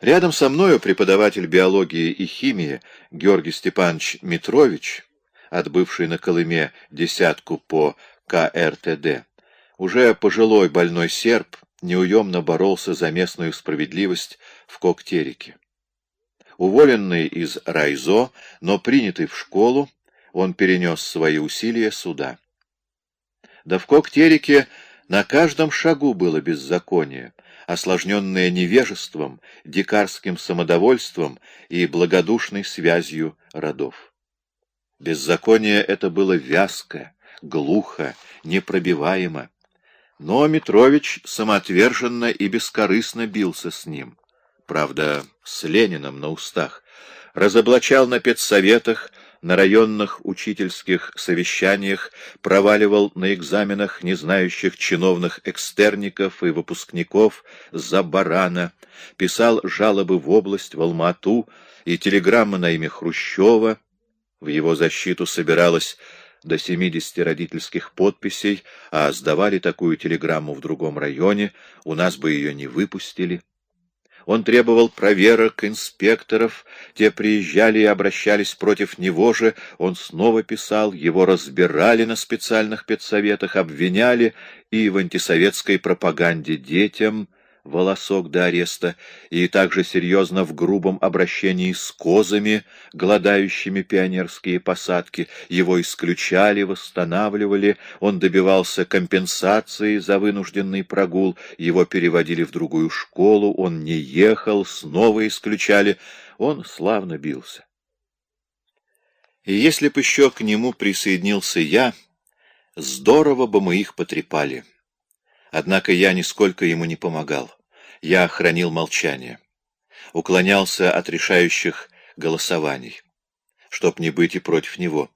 Рядом со мною преподаватель биологии и химии Георгий Степанович Митрович, отбывший на Колыме десятку по КРТД, уже пожилой больной серб, неуемно боролся за местную справедливость в Коктерике. Уволенный из Райзо, но принятый в школу, он перенес свои усилия сюда. Да в Коктерике на каждом шагу было беззаконие, осложненное невежеством, дикарским самодовольством и благодушной связью родов. Беззаконие это было вязко, глухо, непробиваемо. Но Митрович самоотверженно и бескорыстно бился с ним. Правда, с Лениным на устах. Разоблачал на педсоветах, на районных учительских совещаниях, проваливал на экзаменах незнающих чиновных экстерников и выпускников за барана, писал жалобы в область, в Алмату и телеграммы на имя Хрущева. В его защиту собиралось до 70 родительских подписей, а сдавали такую телеграмму в другом районе, у нас бы ее не выпустили. Он требовал проверок инспекторов, те приезжали и обращались против него же, он снова писал, его разбирали на специальных педсоветах, обвиняли и в антисоветской пропаганде детям, волосок до ареста, и также серьезно в грубом обращении с козами, гладающими пионерские посадки. Его исключали, восстанавливали, он добивался компенсации за вынужденный прогул, его переводили в другую школу, он не ехал, снова исключали, он славно бился. И если бы еще к нему присоединился я, здорово бы мы их потрепали. Однако я нисколько ему не помогал я хранил молчание, уклонялся от решающих голосований, чтоб не быть и против него,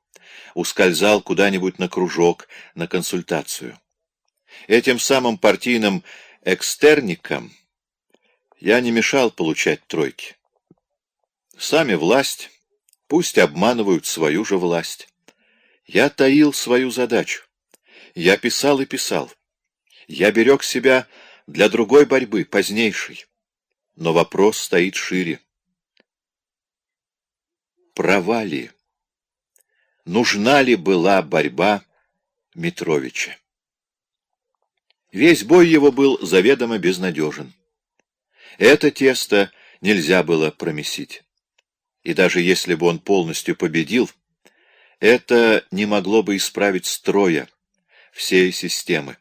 ускользал куда-нибудь на кружок, на консультацию. Этим самым партийным экстерникам я не мешал получать тройки. Сами власть, пусть обманывают свою же власть. Я таил свою задачу. Я писал и писал. Я берег себя для другой борьбы, позднейшей. Но вопрос стоит шире. Права ли? Нужна ли была борьба Митровича? Весь бой его был заведомо безнадежен. Это тесто нельзя было промесить. И даже если бы он полностью победил, это не могло бы исправить строя всей системы.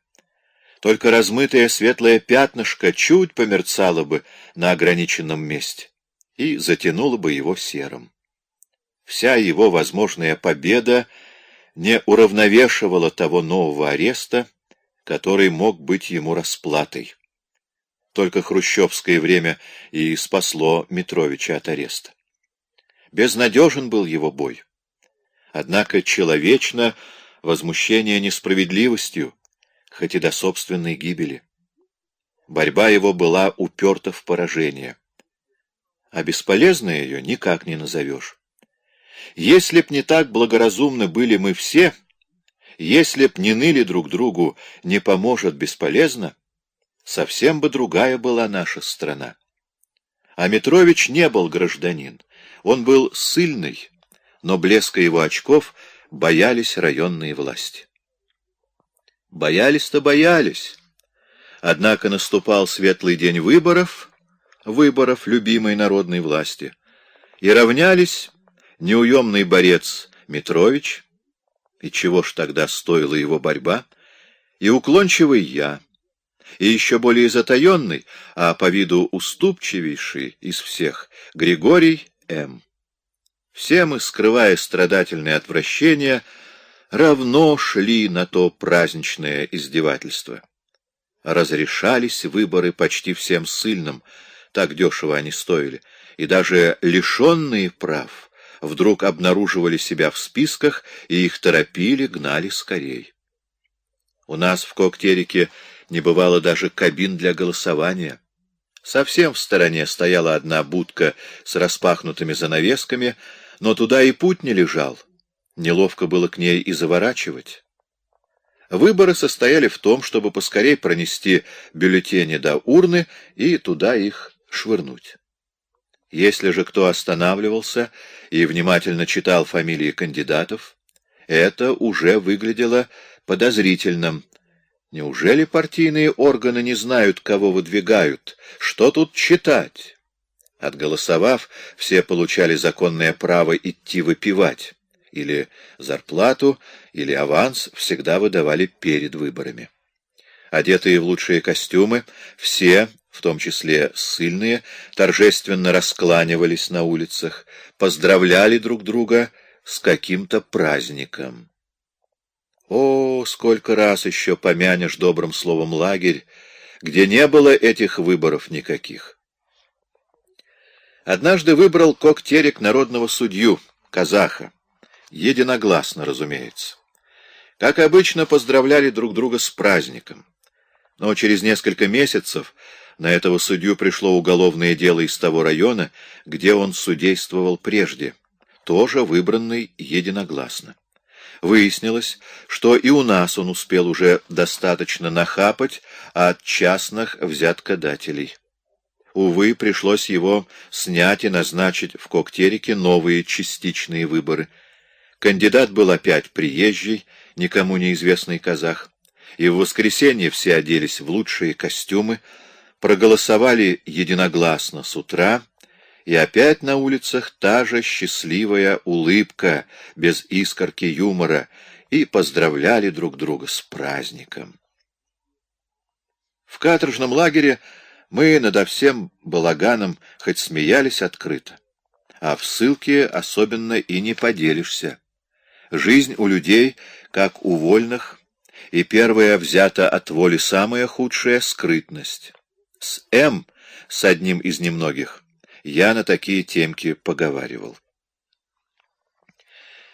Только размытое светлое пятнышко чуть померцало бы на ограниченном месте и затянуло бы его серым. Вся его возможная победа не уравновешивала того нового ареста, который мог быть ему расплатой. Только хрущевское время и спасло Митровича от ареста. Безнадежен был его бой. Однако человечно возмущение несправедливостью, хоть и до собственной гибели. Борьба его была уперта в поражение. А бесполезной ее никак не назовешь. Если б не так благоразумны были мы все, если б не ныли друг другу «не поможет бесполезно», совсем бы другая была наша страна. А Митрович не был гражданин, он был сильный, но блеска его очков боялись районные власти. Боялись-то боялись. Однако наступал светлый день выборов, выборов любимой народной власти, и равнялись неуемный борец Митрович, и чего ж тогда стоила его борьба, и уклончивый я, и еще более затаенный, а по виду уступчивейший из всех, Григорий М. Все мы, скрывая страдательное отвращение, равно шли на то праздничное издевательство. Разрешались выборы почти всем сильным, так дешево они стоили, и даже лишенные прав вдруг обнаруживали себя в списках и их торопили, гнали скорей. У нас в Коктерике не бывало даже кабин для голосования. Совсем в стороне стояла одна будка с распахнутыми занавесками, но туда и путь не лежал — Неловко было к ней и заворачивать. Выборы состояли в том, чтобы поскорей пронести бюллетени до урны и туда их швырнуть. Если же кто останавливался и внимательно читал фамилии кандидатов, это уже выглядело подозрительным. Неужели партийные органы не знают, кого выдвигают? Что тут читать? Отголосовав, все получали законное право идти выпивать. Или зарплату, или аванс всегда выдавали перед выборами. Одетые в лучшие костюмы, все, в том числе ссыльные, торжественно раскланивались на улицах, поздравляли друг друга с каким-то праздником. О, сколько раз еще помянешь добрым словом лагерь, где не было этих выборов никаких. Однажды выбрал Коктерик народного судью, казаха. Единогласно, разумеется. Как обычно, поздравляли друг друга с праздником. Но через несколько месяцев на этого судью пришло уголовное дело из того района, где он судействовал прежде, тоже выбранный единогласно. Выяснилось, что и у нас он успел уже достаточно нахапать от частных взяткодателей. Увы, пришлось его снять и назначить в Коктерике новые частичные выборы. Кандидат был опять приезжий, никому неизвестный казах, и в воскресенье все оделись в лучшие костюмы, проголосовали единогласно с утра, и опять на улицах та же счастливая улыбка, без искорки юмора, и поздравляли друг друга с праздником. В каторжном лагере мы надо всем балаганом хоть смеялись открыто, а в ссылке особенно и не поделишься. Жизнь у людей, как у вольных, и первая взята от воли самая худшая — скрытность. С М, с одним из немногих, я на такие темки поговаривал.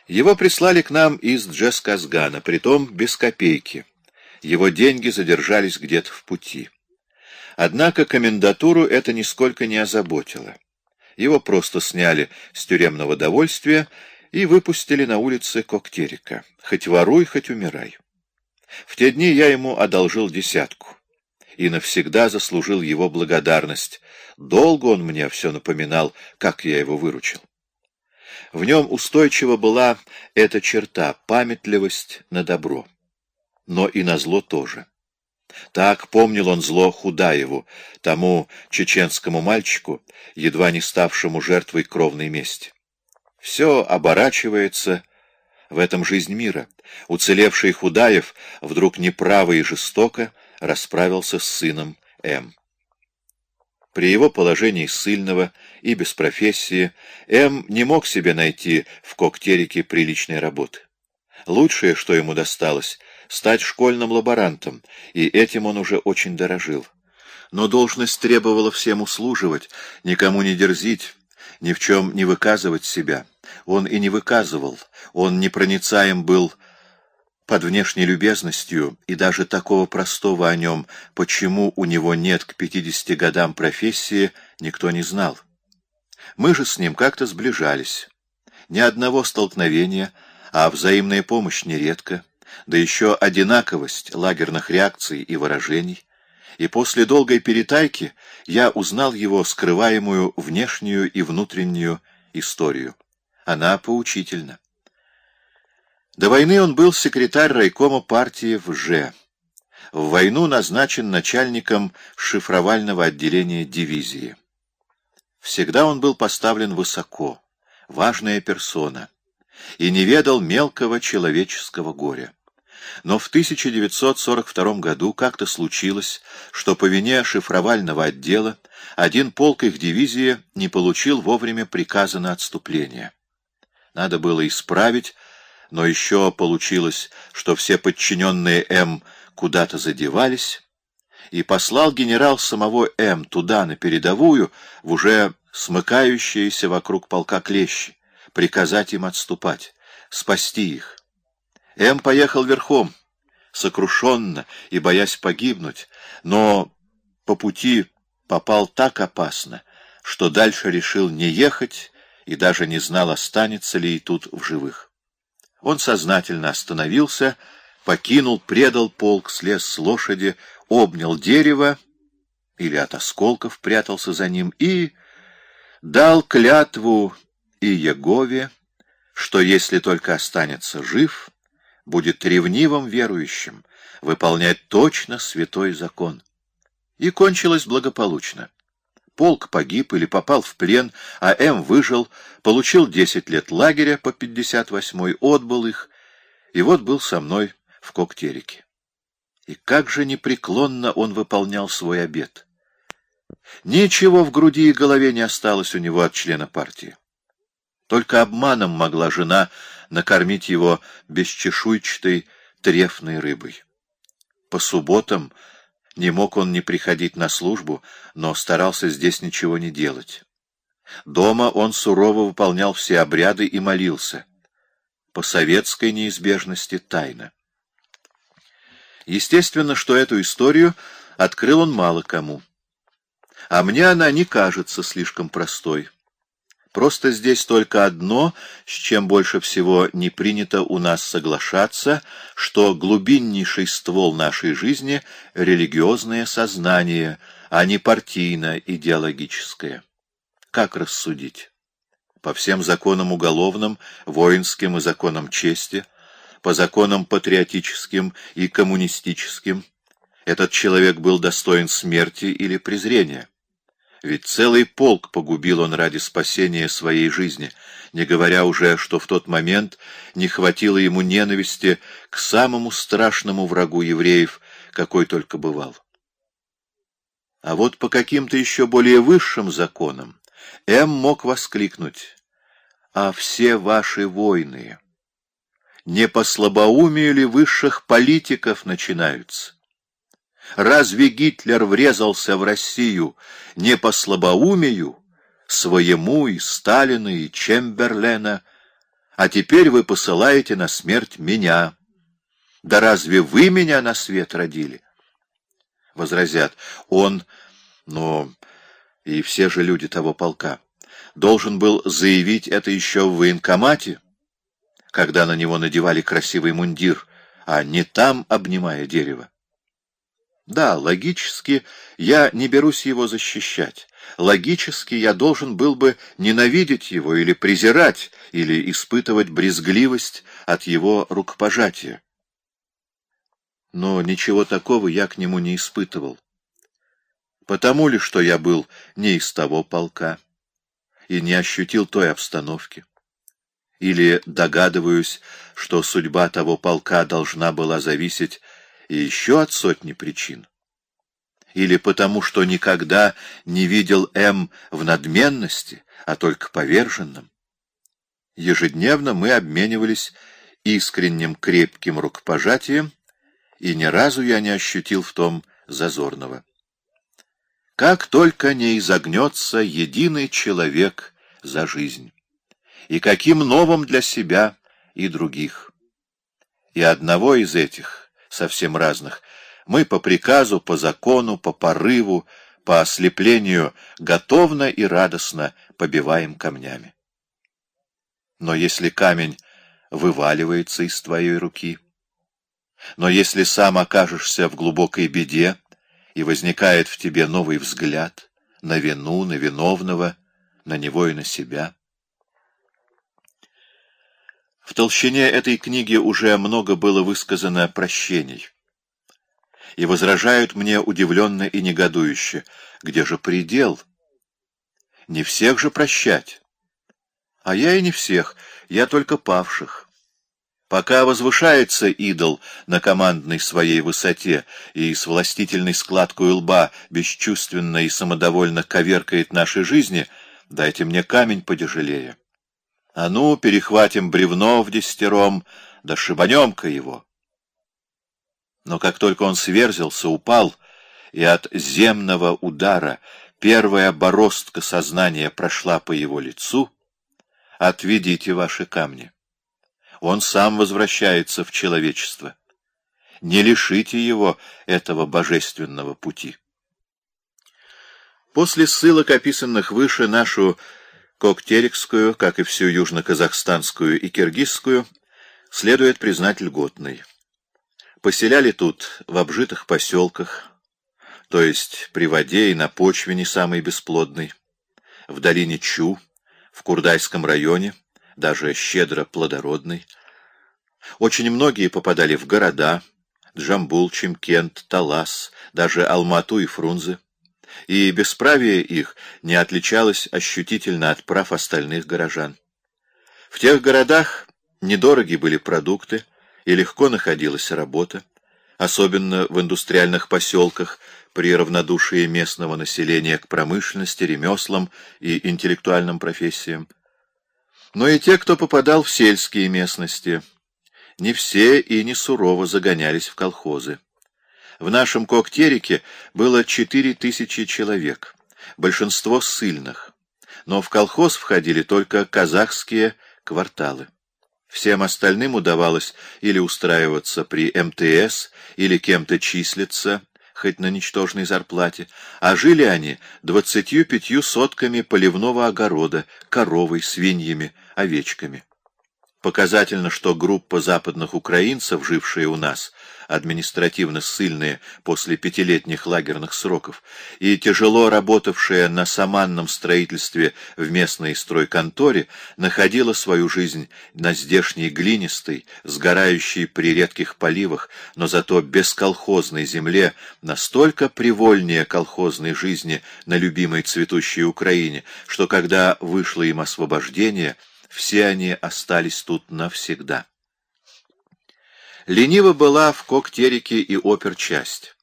Его прислали к нам из Джесказгана, притом без копейки. Его деньги задержались где-то в пути. Однако комендатуру это нисколько не озаботило. Его просто сняли с тюремного довольствия и выпустили на улицы Коктерика. Хоть воруй, хоть умирай. В те дни я ему одолжил десятку и навсегда заслужил его благодарность. Долго он мне все напоминал, как я его выручил. В нем устойчива была эта черта — памятливость на добро. Но и на зло тоже. Так помнил он зло Худаеву, тому чеченскому мальчику, едва не ставшему жертвой кровной мести. Все оборачивается в этом жизнь мира. Уцелевший Худаев вдруг неправо и жестоко расправился с сыном М. При его положении ссыльного и без профессии М не мог себе найти в Коктерике приличной работы. Лучшее, что ему досталось, стать школьным лаборантом, и этим он уже очень дорожил. Но должность требовала всем услуживать, никому не дерзить, ни в чем не выказывать себя. Он и не выказывал, он непроницаем был под внешней любезностью, и даже такого простого о нем, почему у него нет к пятидесяти годам профессии, никто не знал. Мы же с ним как-то сближались. Ни одного столкновения, а взаимная помощь нередко, да еще одинаковость лагерных реакций и выражений. И после долгой перетайки я узнал его скрываемую внешнюю и внутреннюю историю. Она поучительна. До войны он был секретарь райкома партии в Ж. В войну назначен начальником шифровального отделения дивизии. Всегда он был поставлен высоко, важная персона, и не ведал мелкого человеческого горя. Но в 1942 году как-то случилось, что по вине шифровального отдела один полк их дивизии не получил вовремя приказа на отступление. Надо было исправить но еще получилось, что все подчиненные М куда-то задевались, и послал генерал самого М туда, на передовую, в уже смыкающиеся вокруг полка клещи, приказать им отступать, спасти их. М поехал верхом, сокрушенно и боясь погибнуть, но по пути попал так опасно, что дальше решил не ехать и даже не знал, останется ли и тут в живых. Он сознательно остановился, покинул, предал полк, слез с лошади, обнял дерево или от осколков прятался за ним и дал клятву и Егове, что если только останется жив, будет ревнивым верующим, выполнять точно святой закон. И кончилось благополучно. Полк погиб или попал в плен, а М. выжил, получил 10 лет лагеря по 58-й, отбыл их, и вот был со мной в Коктерике. И как же непреклонно он выполнял свой обет. Ничего в груди и голове не осталось у него от члена партии. Только обманом могла жена накормить его бесчешуйчатой трефной рыбой. По субботам не мог он не приходить на службу, но старался здесь ничего не делать. Дома он сурово выполнял все обряды и молился. По советской неизбежности тайна. Естественно, что эту историю открыл он мало кому. А мне она не кажется слишком простой. Просто здесь только одно, с чем больше всего не принято у нас соглашаться, что глубиннейший ствол нашей жизни — религиозное сознание, а не партийно-идеологическое. Как рассудить? По всем законам уголовным, воинским и законам чести — по законам патриотическим и коммунистическим, этот человек был достоин смерти или презрения. Ведь целый полк погубил он ради спасения своей жизни, не говоря уже, что в тот момент не хватило ему ненависти к самому страшному врагу евреев, какой только бывал. А вот по каким-то еще более высшим законам М мог воскликнуть «А все ваши войны!» не по слабоумию ли высших политиков начинаются? Разве Гитлер врезался в Россию не по слабоумию, своему и Сталина, и Чемберлена, а теперь вы посылаете на смерть меня? Да разве вы меня на свет родили? Возразят, он, но и все же люди того полка, должен был заявить это еще в военкомате, когда на него надевали красивый мундир, а не там, обнимая дерево. Да, логически я не берусь его защищать. Логически я должен был бы ненавидеть его или презирать, или испытывать брезгливость от его рукопожатия. Но ничего такого я к нему не испытывал. Потому ли, что я был не из того полка и не ощутил той обстановки? Или догадываюсь, что судьба того полка должна была зависеть еще от сотни причин? Или потому, что никогда не видел М в надменности, а только поверженным? Ежедневно мы обменивались искренним крепким рукопожатием, и ни разу я не ощутил в том зазорного. Как только не изогнется единый человек за жизнь и каким новым для себя и других. И одного из этих, совсем разных, мы по приказу, по закону, по порыву, по ослеплению готовно и радостно побиваем камнями. Но если камень вываливается из твоей руки, но если сам окажешься в глубокой беде, и возникает в тебе новый взгляд на вину, на виновного, на него и на себя, в толщине этой книги уже много было высказано прощений. И возражают мне удивленно и негодующе, где же предел? Не всех же прощать. А я и не всех, я только павших. Пока возвышается идол на командной своей высоте и с властительной складкой лба бесчувственно и самодовольно коверкает наши жизни, дайте мне камень подежелее. А ну, перехватим бревно в десятером, да шибанем-ка его. Но как только он сверзился, упал, и от земного удара первая бороздка сознания прошла по его лицу, отведите ваши камни. Он сам возвращается в человечество. Не лишите его этого божественного пути. После ссылок, описанных выше, нашу Коктерикскую, как и всю южно-казахстанскую и киргизскую, следует признать льготной. Поселяли тут в обжитых поселках, то есть при воде и на почве не самой бесплодной. в долине Чу, в Курдайском районе, даже щедро плодородный. Очень многие попадали в города, Джамбул, Чимкент, Талас, даже Алмату и Фрунзе, и бесправие их не отличалось ощутительно от прав остальных горожан. В тех городах недороги были продукты, и легко находилась работа, особенно в индустриальных поселках, при равнодушии местного населения к промышленности, ремеслам и интеллектуальным профессиям. Но и те, кто попадал в сельские местности, не все и не сурово загонялись в колхозы. В нашем Коктерике было четыре тысячи человек, большинство ссыльных, но в колхоз входили только казахские кварталы. Всем остальным удавалось или устраиваться при МТС, или кем-то числиться, хоть на ничтожной зарплате, а жили они двадцатью пятью сотками поливного огорода, коровой, свиньями, овечками. Показательно, что группа западных украинцев, жившие у нас, административно ссыльные после пятилетних лагерных сроков, и тяжело работавшая на саманном строительстве в местной стройконторе, находила свою жизнь на здешней глинистой, сгорающей при редких поливах, но зато бесколхозной земле, настолько привольнее колхозной жизни на любимой цветущей Украине, что когда вышло им освобождение, все они остались тут навсегда. Лениво была в Коктерике и оперчасть.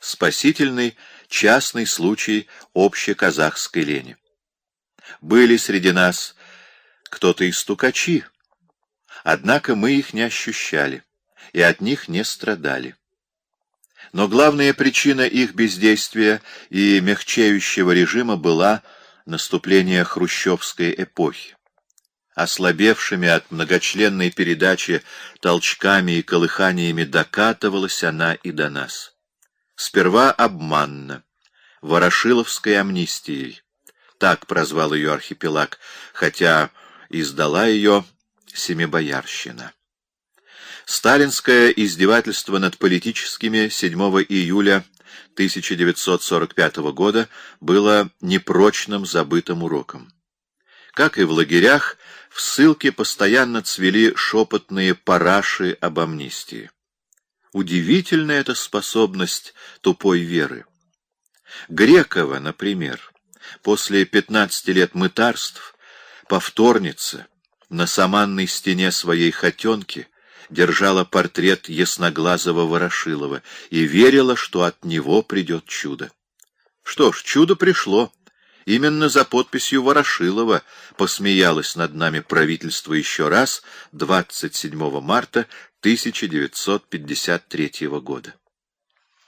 Спасительный частный случай общеказахской лени. Были среди нас кто-то из стукачи, однако мы их не ощущали и от них не страдали. Но главная причина их бездействия и мягчающего режима была наступление хрущевской эпохи ослабевшими от многочленной передачи толчками и колыханиями докатывалась она и до нас. Сперва обманно, Ворошиловской амнистией, так прозвал ее архипелаг, хотя издала ее Семибоярщина. Сталинское издевательство над политическими 7 июля 1945 года было непрочным забытым уроком. Как и в лагерях, в ссылке постоянно цвели шепотные параши об амнистии. Удивительная эта способность тупой веры. Грекова, например, после пятнадцати лет мытарств, повторница, на саманной стене своей хотенки держала портрет ясноглазого Ворошилова и верила, что от него придет чудо. Что ж, чудо пришло. Именно за подписью Ворошилова посмеялось над нами правительство еще раз 27 марта 1953 года.